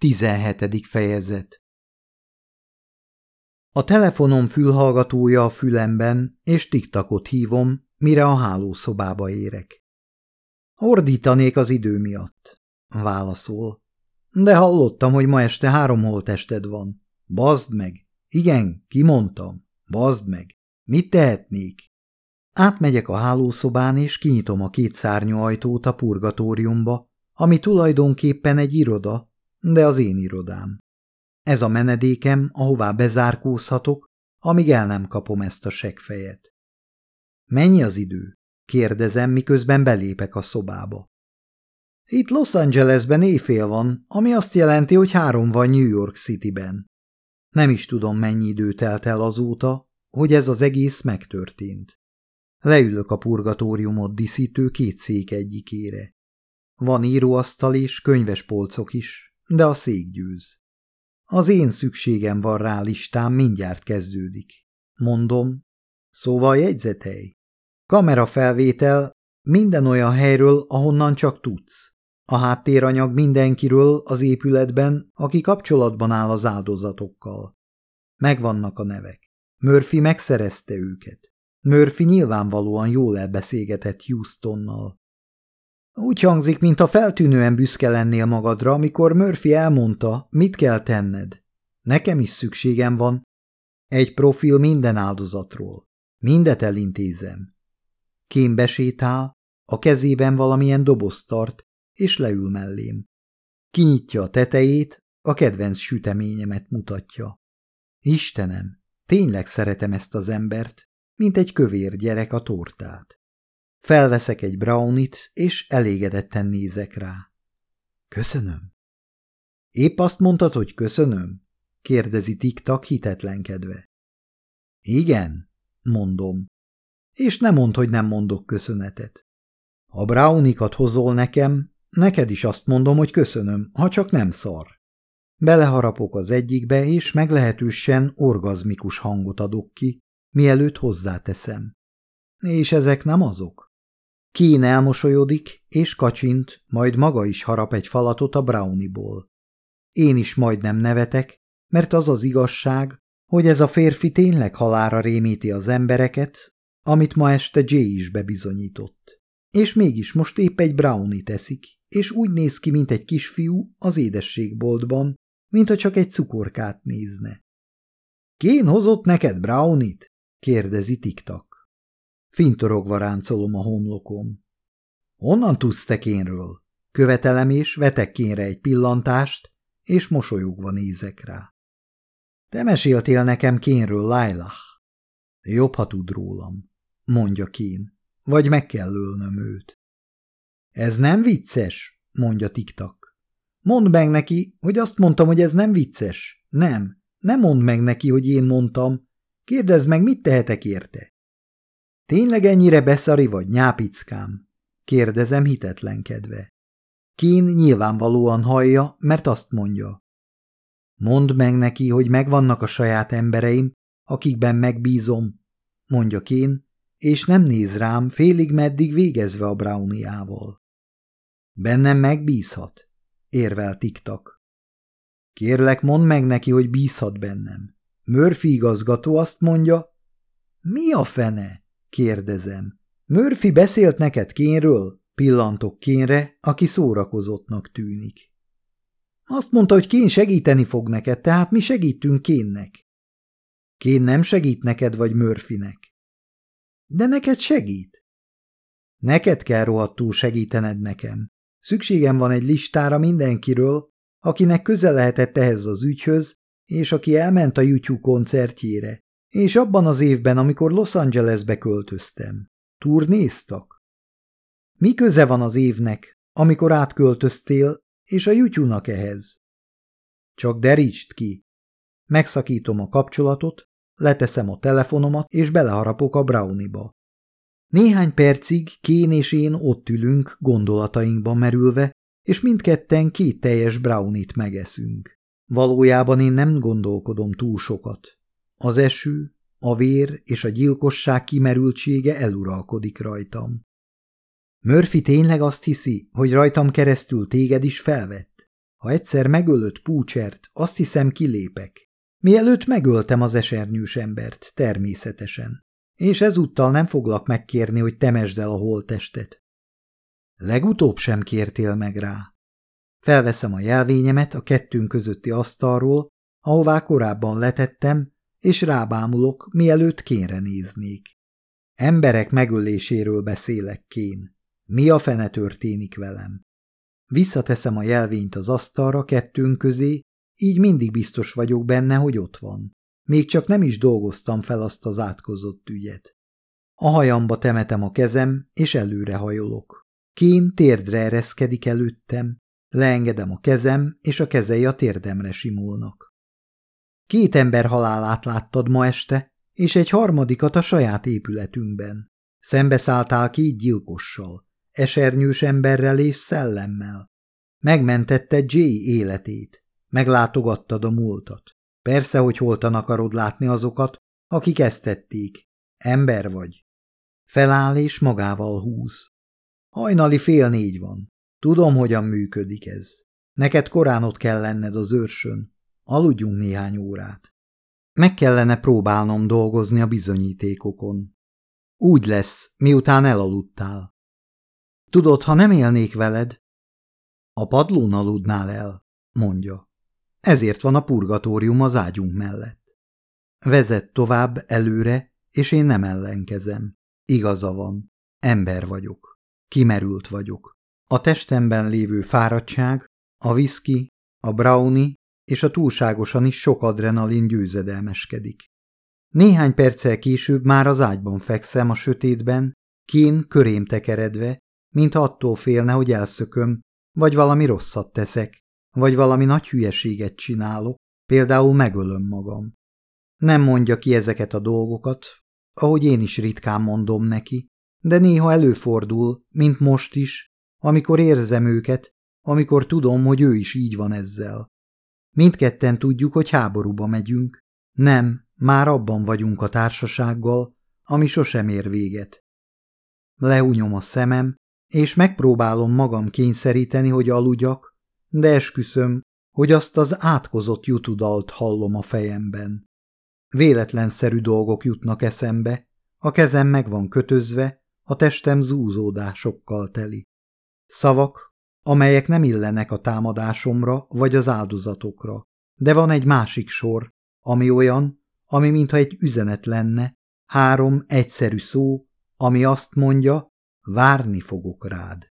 17. fejezet A telefonom fülhallgatója a fülemben, és tiktakot hívom, mire a hálószobába érek. Ordítanék az idő miatt, válaszol. De hallottam, hogy ma este három holtested van. Bazd meg! Igen, kimondtam. Bazd meg! Mit tehetnék? Átmegyek a hálószobán, és kinyitom a két szárnyú ajtót a purgatóriumba, ami tulajdonképpen egy iroda, de az én irodám. Ez a menedékem, ahová bezárkózhatok, amíg el nem kapom ezt a segfejet. Mennyi az idő? kérdezem, miközben belépek a szobába. Itt Los Angelesben éjfél van, ami azt jelenti, hogy három van New York Cityben. Nem is tudom, mennyi idő telt el azóta, hogy ez az egész megtörtént. Leülök a purgatóriumot diszítő két szék egyikére. Van íróasztal és könyvespolcok is, de a szék győz. Az én szükségem van rá listám, mindjárt kezdődik. Mondom, szóval jegyzethely. Kamerafelvétel minden olyan helyről, ahonnan csak tudsz. A háttéranyag mindenkiről az épületben, aki kapcsolatban áll az áldozatokkal. Megvannak a nevek. Murphy megszerezte őket. Murphy nyilvánvalóan jól elbeszélgetett Houstonnal. Úgy hangzik, mintha feltűnően büszke lennél magadra, amikor Murphy elmondta, mit kell tenned. Nekem is szükségem van. Egy profil minden áldozatról. Mindet elintézem. Kém besétál, a kezében valamilyen dobozt tart, és leül mellém. Kinyitja a tetejét, a kedvenc süteményemet mutatja. Istenem, tényleg szeretem ezt az embert, mint egy kövér gyerek a tortát. Felveszek egy brownit, és elégedetten nézek rá. Köszönöm. Épp azt mondtad, hogy köszönöm? kérdezi Tiktak hitetlenkedve. Igen, mondom. És nem mond, hogy nem mondok köszönetet. Ha brownikat hozol nekem, neked is azt mondom, hogy köszönöm, ha csak nem szar. Beleharapok az egyikbe, és meglehetősen orgazmikus hangot adok ki, mielőtt hozzáteszem. És ezek nem azok? Kín elmosolyodik, és kacsint, majd maga is harap egy falatot a browniból. Én is majdnem nevetek, mert az az igazság, hogy ez a férfi tényleg halára rémíti az embereket, amit ma este Jay is bebizonyított. És mégis most épp egy brownie teszik, és úgy néz ki, mint egy kisfiú az édességboltban, mintha csak egy cukorkát nézne. – Kén hozott neked brownit? – kérdezi tiktak. Fintorogva ráncolom a homlokom. Honnan tudsz te kénről? Követelem és vetek kénre egy pillantást, és mosolyogva nézek rá. Te meséltél nekem kénről, Lailah. Jobb, ha tud rólam, mondja kén, vagy meg kell ölnöm őt. Ez nem vicces, mondja tiktak. Mondd meg neki, hogy azt mondtam, hogy ez nem vicces. Nem, nem mondd meg neki, hogy én mondtam. Kérdezd meg, mit tehetek érte. Tényleg ennyire beszari vagy, nyápickám? Kérdezem hitetlenkedve. Kín nyilvánvalóan hallja, mert azt mondja. Mondd meg neki, hogy megvannak a saját embereim, akikben megbízom, mondja Kén, és nem néz rám félig meddig végezve a browniával. Bennem megbízhat, érvel tiktak. Kérlek, mondd meg neki, hogy bízhat bennem. Murphy igazgató azt mondja, mi a fene? Kérdezem. Murphy beszélt neked Kénről? Pillantok Kénre, aki szórakozottnak tűnik. Azt mondta, hogy Kén segíteni fog neked, tehát mi segítünk Kénnek. Kén nem segít neked vagy Murphynek. De neked segít. Neked kell rohadtul segítened nekem. Szükségem van egy listára mindenkiről, akinek közel lehetett ehhez az ügyhöz, és aki elment a YouTube koncertjére, és abban az évben, amikor Los Angelesbe költöztem, turnéztak? Mi köze van az évnek, amikor átköltöztél, és a YouTube-nak ehhez? Csak derítsd ki. Megszakítom a kapcsolatot, leteszem a telefonomat, és beleharapok a browniba. Néhány percig Kén és én ott ülünk, gondolatainkban merülve, és mindketten két teljes brownit megeszünk. Valójában én nem gondolkodom túl sokat. Az eső, a vér és a gyilkosság kimerültsége eluralkodik rajtam. Murphy tényleg azt hiszi, hogy rajtam keresztül téged is felvett? Ha egyszer megölött Púcsert, azt hiszem kilépek. Mielőtt megöltem az esernyős embert, természetesen. És ezúttal nem foglak megkérni, hogy temesd el a holttestet. Legutóbb sem kértél meg rá. Felveszem a jelvényemet a kettőnk közötti asztalról, ahová korábban letettem, és rábámulok, mielőtt kénre néznék. Emberek megöléséről beszélek, kén. Mi a fene történik velem? Visszateszem a jelvényt az asztalra kettőnk közé, így mindig biztos vagyok benne, hogy ott van. Még csak nem is dolgoztam fel azt az átkozott ügyet. A hajamba temetem a kezem, és előre hajolok. Kén térdre ereszkedik előttem, leengedem a kezem, és a kezei a térdemre simulnak. Két ember halálát láttad ma este, és egy harmadikat a saját épületünkben. Szembeszálltál két gyilkossal, esernyős emberrel és szellemmel. Megmentetted Jay életét, meglátogattad a múltat. Persze, hogy holtan akarod látni azokat, akik ezt tették. Ember vagy. Feláll és magával húz. Hajnali fél négy van. Tudom, hogyan működik ez. Neked korán ott kell lenned az őrsön. Aludjunk néhány órát. Meg kellene próbálnom dolgozni a bizonyítékokon. Úgy lesz, miután elaludtál. Tudod, ha nem élnék veled, a padlón aludnál el, mondja. Ezért van a purgatórium az ágyunk mellett. Vezet tovább előre, és én nem ellenkezem. Igaza van. Ember vagyok. Kimerült vagyok. A testemben lévő fáradtság, a viszki, a brownie és a túlságosan is sok adrenalin győzedelmeskedik. Néhány perccel később már az ágyban fekszem a sötétben, kín körém tekeredve, mint attól félne, hogy elszököm, vagy valami rosszat teszek, vagy valami nagy hülyeséget csinálok, például megölöm magam. Nem mondja ki ezeket a dolgokat, ahogy én is ritkán mondom neki, de néha előfordul, mint most is, amikor érzem őket, amikor tudom, hogy ő is így van ezzel. Mindketten tudjuk, hogy háborúba megyünk. Nem, már abban vagyunk a társasággal, ami sosem ér véget. Leúnyom a szemem, és megpróbálom magam kényszeríteni, hogy aludjak, de esküszöm, hogy azt az átkozott jutudalt hallom a fejemben. Véletlenszerű dolgok jutnak eszembe, a kezem meg van kötözve, a testem zúzódásokkal teli. Szavak, amelyek nem illenek a támadásomra vagy az áldozatokra, de van egy másik sor, ami olyan, ami mintha egy üzenet lenne, három egyszerű szó, ami azt mondja, várni fogok rád.